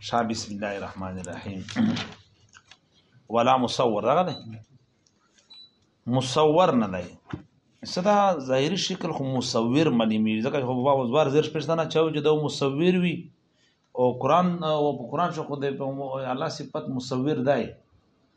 شا بسم الله الرحمن الرحیم ولا مصور دغه دی مصور نه دی صدا ظاهری شکل خو مصور منی می ځکه خو بابا زوار زیر شپږ نه چاو چې د مصور وی او قران او قران شو خو د الله صفت مصور دی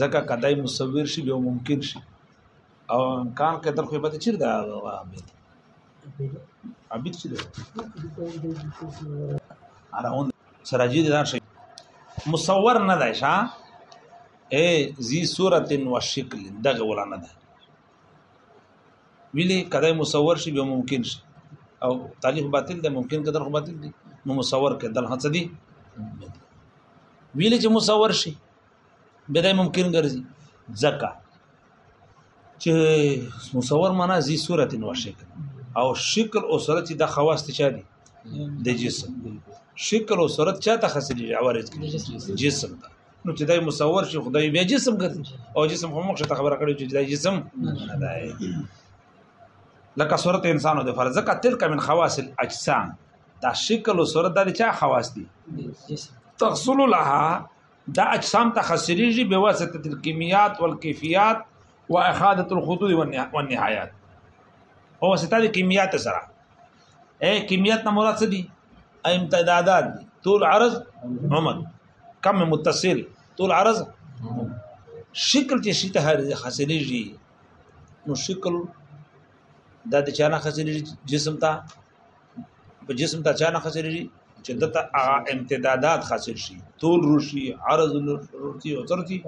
ځکه کدی مصور شي به ممکن شي او امکان قدر خو به چیر دا عابد عابد شي اراون سراجی دار شي مصور نه دی شا اے ذی صورت و شکل دغه ولا نه دی ویلي کله مصور شي به ممکن شي او تعلیف باطل ده ممکن کدر خو باطل دي نو مصور کې دل هڅه دي ویلي چې مصور شي به ده ممکن ګرځي ځکه چې مصور معنا زی صورت نو شکل او شکل او صورت د خواص چا دي د جسم شکل او صورت چا ته خاص دي عوارض جسم ته نو چې دای مصور شي خدای بیا جسم ګرځي او جسم هم مخ ته خبره کړې چې دای جسم نه دی لکه صورت انسانو د فرض کا تلک من خواص الاجسام دا شکل او صورت د چا خواص دي تغسل لها دا اجسام تخسریږي به واسطه الکیمیات والکیفیات واخاده الخطوط والنهایات او واسطه الکیمیات سره اي کمیت نه مراد څه دي امتدادات دي طول عرض عمر کم متصل طول عرض شکل چې شي ته حاصلېږي نو شکل دا د چانه حاصلېږي جسم ته په جسم ته چانه حاصلېږي چې دته هغه امتدادات حاصل شي طول روشي عرض روشي او ترتي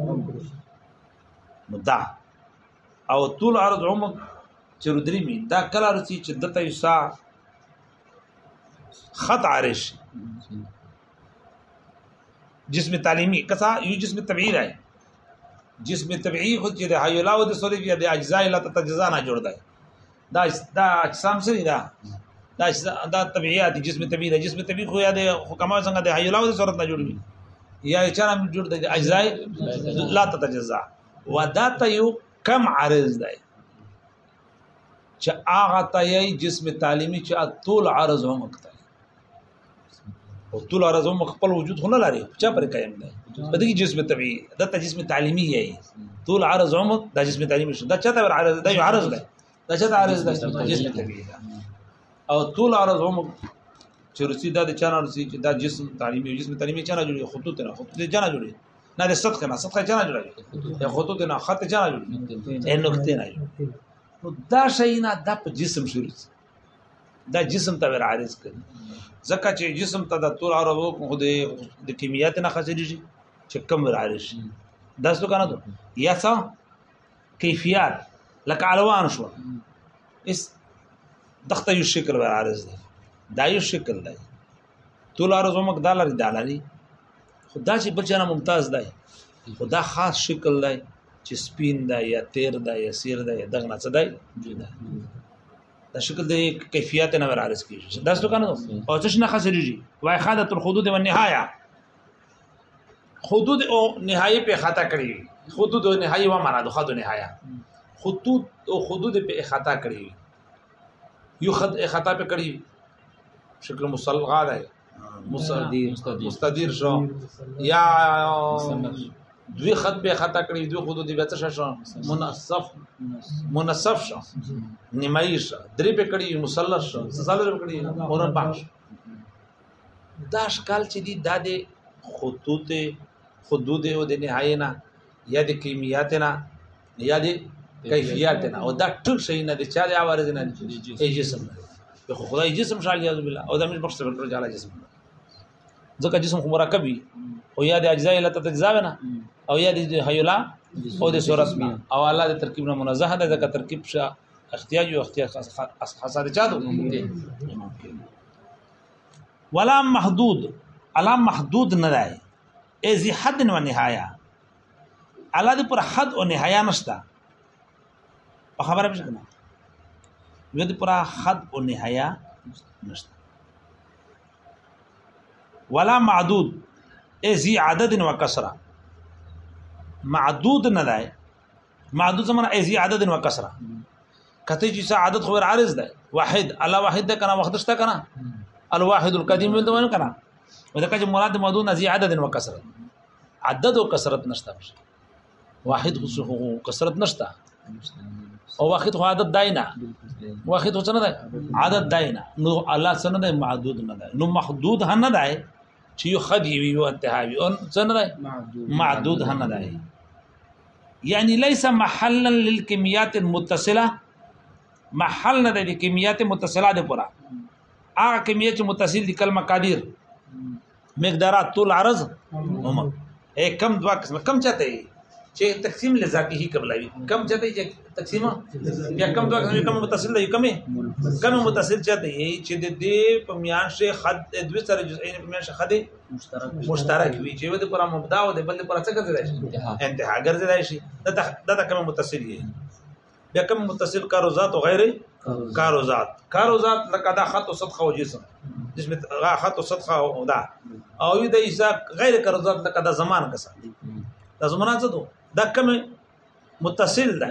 نو دا او طول عرض عمق چې درې می دا کله رسی چې دته یو سا خط عارش جسم تعلیمی کسا یو جسم طبيعي راي جسم طبيعي خو چې د حیولا او د سوري بیا د اجزاء لا تجزا نه جوړ دی دا دا اجسام سری دا دا دا طبيعيات جسم طبيعي دا جسم طبيعي خو یا د حکما څنګه د حیولا او د سورت نه جوړ وي یا چرم جوړ د اجزاء لا تجزا و دا ته یو کم عرض دی چې هغه ته یې جسم تعلیمی چې ټول عرض هم کوي او ټول عرض هم خپل وجود خو نه لري چا پر قائم دی په دې جسم طبيعي د ته جسم تعلیمی یې ټول عرض هم د جسم تعلیمی شو دا چاته عرض دی عرض دی دا چاته عرض دی جسم طبيعي او ټول عرض هم چې رسی دا د چانه رسی چې دا جسم تعلیمي جسم تعلیمي چانه جوړي خطوط نه خطوط چانه جوړي نه د صدق نه صدق جنا جوړوي د خطوط نه خط جنا جوړوي اې نقطه نه نو دا شي نه د په جسم شروع دا جسم ته ور عارض کوي ځکه چې جسم ته د تور عربو خو د کیمیات نه خسرې شي چې کم ور عارض شي دا څه کنه یا څه کیفیت لکه الوان شو اس دغه یو شکل ور عارض دی دا یو شکل دی ټول ارز ومک دالر دالري خدا چې بل جنا ممتاز دی خدا خاص شکل دی چې سپین دی یا تیر دی یا سیر دی دغه نه څه دی جدا دا شکل د کیفیت نه ورارس کیږي دا څه کنه او څه نه خسرېږي وای خاده تر حدود و نهایا حدود او نهایي په خطا کړی حدود او نهایي و معنا د خدو نهایا خطوط او حدود په خطا کړی یو خط خطا په کړی شکل مصلغه ده مستدیر مستدیر شو یا دوی خط به خطا کړی دوی خود دی بچ شو منصف منصف شو نیمای شو درې په کړی مثلث شو سلسله په کړی مربع شو دا شکل چې دی د خطوط حدود او د نهاینا یا د کیمیات نه یا دی کیفیت نه او دا ټول شي نه دي چا دی عوارض نه دي جسم نه دي خو خدای جسم شال یاذ بالله او دا مش بخښ سره ټول جاله جسم ځکه جسم خو مرکب وي او یا د اجزا له تجزا نه او یا د حیولا او د صورت نه او الله د ترکیب نه منزه ده ځکه ترکیب شه اختیاج او اختیاج حساد چا دو ولا محدود علام محدود نه دی ای زی حد و نهایه الله دې پر حد او نهایا نشته په خبره به څنګه نو دې پر حد او نهایا نشته ولا معدود ای زی عدد و کسره معدود نه دی معدود زمانه ایزی عدد و کسره کته چې څه عدد خو عارض ده واحد الله واحد ده کنه وخت شته کنه الواحد القدیم ولته ونه کنه ولکه چې مراد معدود ازی عدد و کسره عدد او کثرت نشته واحد خو کثرت نشته او واحد خو عدد دای نه واحد خو څنګه ده عدد دای نه نو الله څنګه ده محدود نه ده نو محدود هم نه ده چې یو خدي وي او انتهاوي او څنګه ده محدود هم نه ده یعنی ليس محلا للكميات المتصله محل نه د کمیات متصله ده پورا هغه کمیات متصل دي کلمه قادر مقدارات طول عرض هم اے کم دوا قسم کم چاته چې تقسیم لذاتی هی قبلوي کم چاته چې تقسیم یا کم دوا قسم کم متصل دی کمه کم متصل چاته چې د دې په میان شي حد دوی سره جزئین په میان شي حد مشترک وي چې د پر مبدا او د بل پر څه ګرځي شي انتها ګرځي شي دا د کوم متصل یې بیا کوم متصل کارو ذات او غیر کارو ذات کارو ذات لکه دا خط او صدقه او جسم جسم غا خط او صدقه او دا او یو د ایسا غیر کارو ذات لکه دا زمان کسه دا زمان څه دو دا کوم متصل ده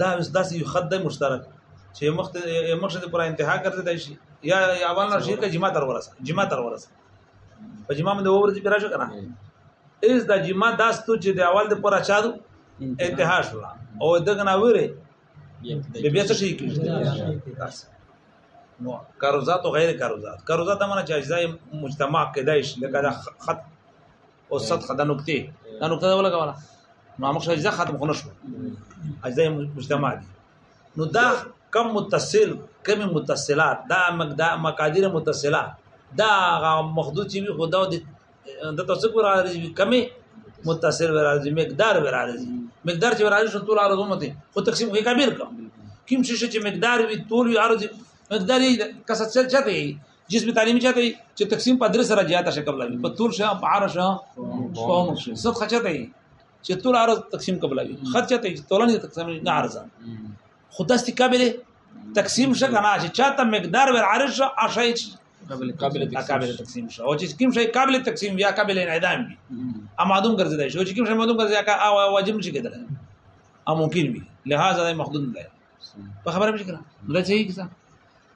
دا اوس داسې یو خط دی مشترک چې مخ ته مخ ته پر انتها ګرځیدای شي یا اول نه شي ته جما تر ورسه جما تر ورسه په جما باندې ورځي پر راشه کنه ایز د جما داستو چې د اول د پر اچادو انتها شو او دغه نه وره به بیا څه شي کیږي نو کاروزات او غیر کاروزات کاروزات معنی چې اجزا مجتمع کېدای شي لکه د خط او صد خدا نقطه دا نقطه دا ولا کولا نو موږ شای ځه ختم خنو شو اجزا مجتمع دي نو دا کم متصل کم متصلات دا مقدا مقادير متصله دا مخدود چې وي خدا د د تاسو کو راځي کمی متصل راځي مقدار راځي مقدار چې راځي شو ټول راځو مته خو تقسیم کې کبیر کوم کوم شي چې مقدار وي ټول یې راځي مقدار یې کسه چل چته جسم تعلیمی چاته چې تقسیم په درې سره زیاته شي قبلوي په طول شه په عرش قوم شه ست خچته وي چې طول عرض تقسیم قبلوي خچته چې تولنې تقسیم نه عرض خدا ست قابل تقسیم شه کنه چې چاته مقدار ور عرش اشای قابل قابل تقسیم شه او چې کوم شی قابل تقسیم یا قابل انعدام وي امادوم ګرځیدای شي چې کوم شی مادوم ګرځي کا او واجب نشي کېدل او ممکن وي لہذا محدود دی په خبره مې کړه دا صحیح کیسه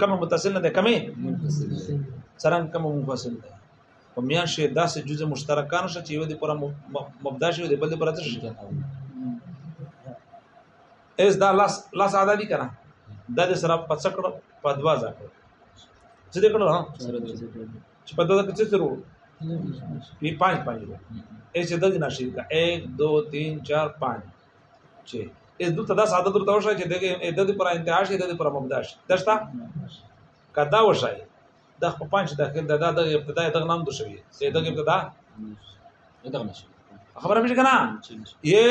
کوم متصل نه ده کومه سره کوم منفصل ده او میان شي داسې جزء مشترکان شي چې یو د پر مبدا شي د بل پر اتر شي اس دا لاس لاس ادا دي کنه دا د سره پڅکړ په دوا ځا څه دې کړو ها چې په دغه څه سره پی پانچ پانچ ایسے دل جنا شیر کا ایک دو تین چار پانچ چې اس دلته دا ساده درته وشه چې دغه عدد پر انتها شي عدد پر مبدا شي دشتا کدا وشه د خپ پنځ داخل د دا د ابتدا د نام د شوی سي د ابتدا دغه نشي خبره مې کنه یې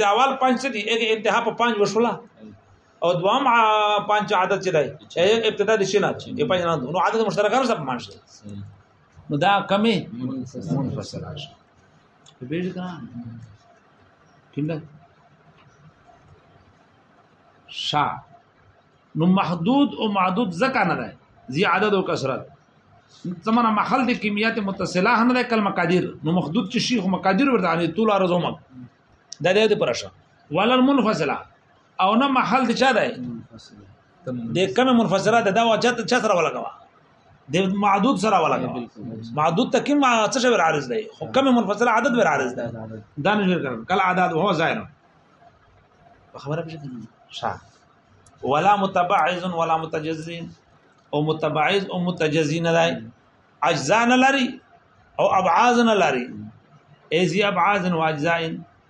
د اول پنځ دي اګه انتها په پنځ وشولا او دوام پنځ عدد چې دی ابتدا د شي نه یې پنځ نه نو عدد مشترکانو سره پنځ نو دا کمی منفصل شي به ځکه ٹھیک ده شا نو محدود او معدود زکه نه ده زی عدد او کثرت زمونه محل د کمیات متصله هم ده کلمه قادر نو محدود چې شیخ مقادر ورته ان طول عرض عمر د دې د پرشه ولا المنفصله او نه محل د چا ده د کمه منفصله ده دا وجه چا سره ولګوا د معدود سره ولا معدود ته کوم څه شی عارض دی خو کوم منفصل عدد ور عارض دی دا نه شي کول کله عدد هو ظاهر په خبره به شي ولا متبعز ولا متجزي او متبعز او متجزي نه دی اجزا نه لري او ابعاز نه لري ای زی ابعاز او اجزا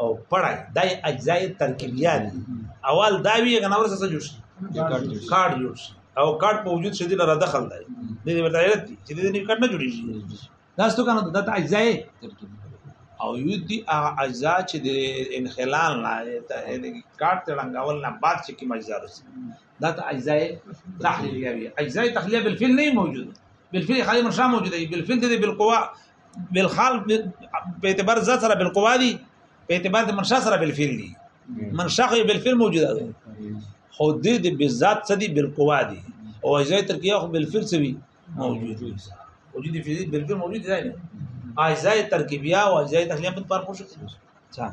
او پړای دای اجزاء ترکیبیه دي اول دا وی غنا ورسره څه جوړ شي کارډ جوړ شي او کارډ په وجود شدي لره دخل دی د دې ورته علت دي چې د دې کارډ نه جوړیږي دا ستو کنه د اجزاء او یو دي اجزاء چې د انخلال نه ته د کارډ تړنګول نه بعد چې کی مجزا رسي دا ته اجزاء تحلیلیه وي اجزاء تحلیلیه بالفعل نه موجود بالفعل خالي مرشا موجوده بالفعل دي بالقوه بالخال په اعتبار ذات سره بالقوا دي په اعتبار د منشا سره بالفعل دي منشا خو بالفعل موجوده ده خو د دې بالذات څه دي بالقوا دي او اجزاء ترکیه خو بالفعل څه وي موجود دي وجود فعلی بالفعل موجود دي اجزاء ترکیبیه او اجزاء تخلیه په پر پوښتنه